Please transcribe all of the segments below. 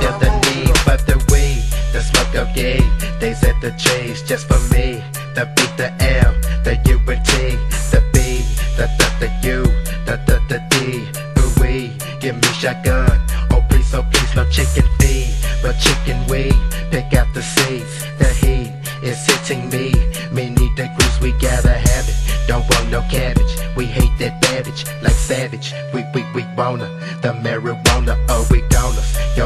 feel the need for the weed, the smoke of gay. They set the chase just for me. The B, the L, the U and T, the B, the the the U, the the the D. the wee, give me shotgun. Oh please, oh please, no chicken feed, but chicken weed. Pick out the seeds, the heat is hitting me. Me need the grease, we gotta have it. Don't want no cabbage. We hate that babbage, like savage. We we we wanna the marijuana. Oh we donors. Yo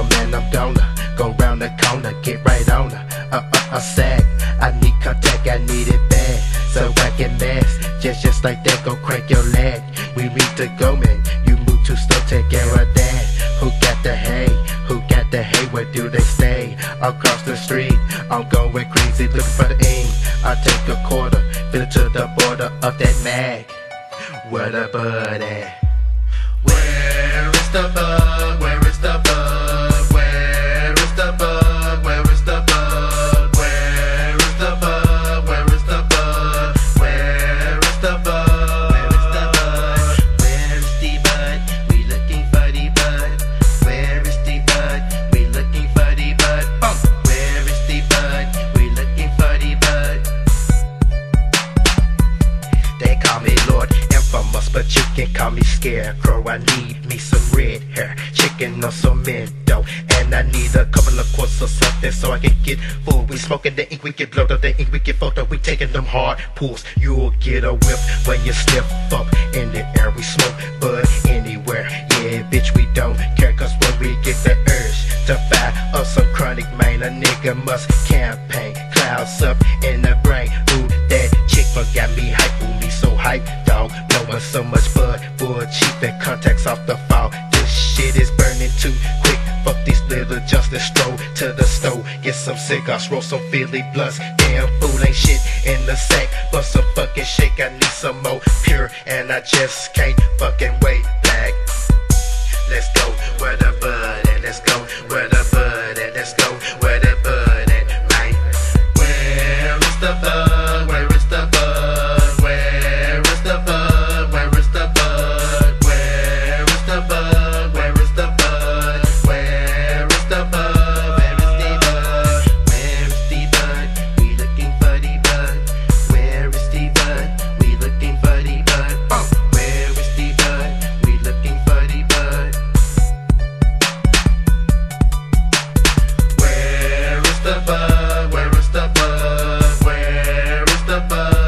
go round the corner, get right on her. Uh uh uh sag. I need contact, I need it bad. So I can mask. Just just like that, go crank your leg. We need to go, man. You move too slow, take care of that. Who got the hay? Who got the hay? Where do they stay? Across the street, I'm going crazy looking for the ink. I take a quarter, fill it to the border of that mag. Where the bud at? Where is the bug? The bug? Where is the bug? Where is the bud? We looking for the bud. Where is the bud? We looking for the bud. Where is the bud? We looking for the bud. They call me Lord Infamous, but you can call me Scarecrow. I need me some red hair, chicken or some minto. And I need a couple of quarts or something so I can get full. We smoking the ink, we get blowed up the ink, we get photo. We taking them hard pulls. You'll get a whiff when you sniff up in the air. We smoke, but anywhere. Yeah, bitch, we don't care. Cause when we get the urge to fire up some chronic, man, a nigga must campaign. Clouds up in the brain. Ooh, that chick got me hype, ooh, me so hype, dog. Blowing so much Fuck these little Justin stroll to the stove. Get some cigars, roll some Philly blunts. Damn fool ain't shit in the sack, but some fucking shake. I need some more pure, and I just can't fucking wait back. Let's go where the bud and let's go. above.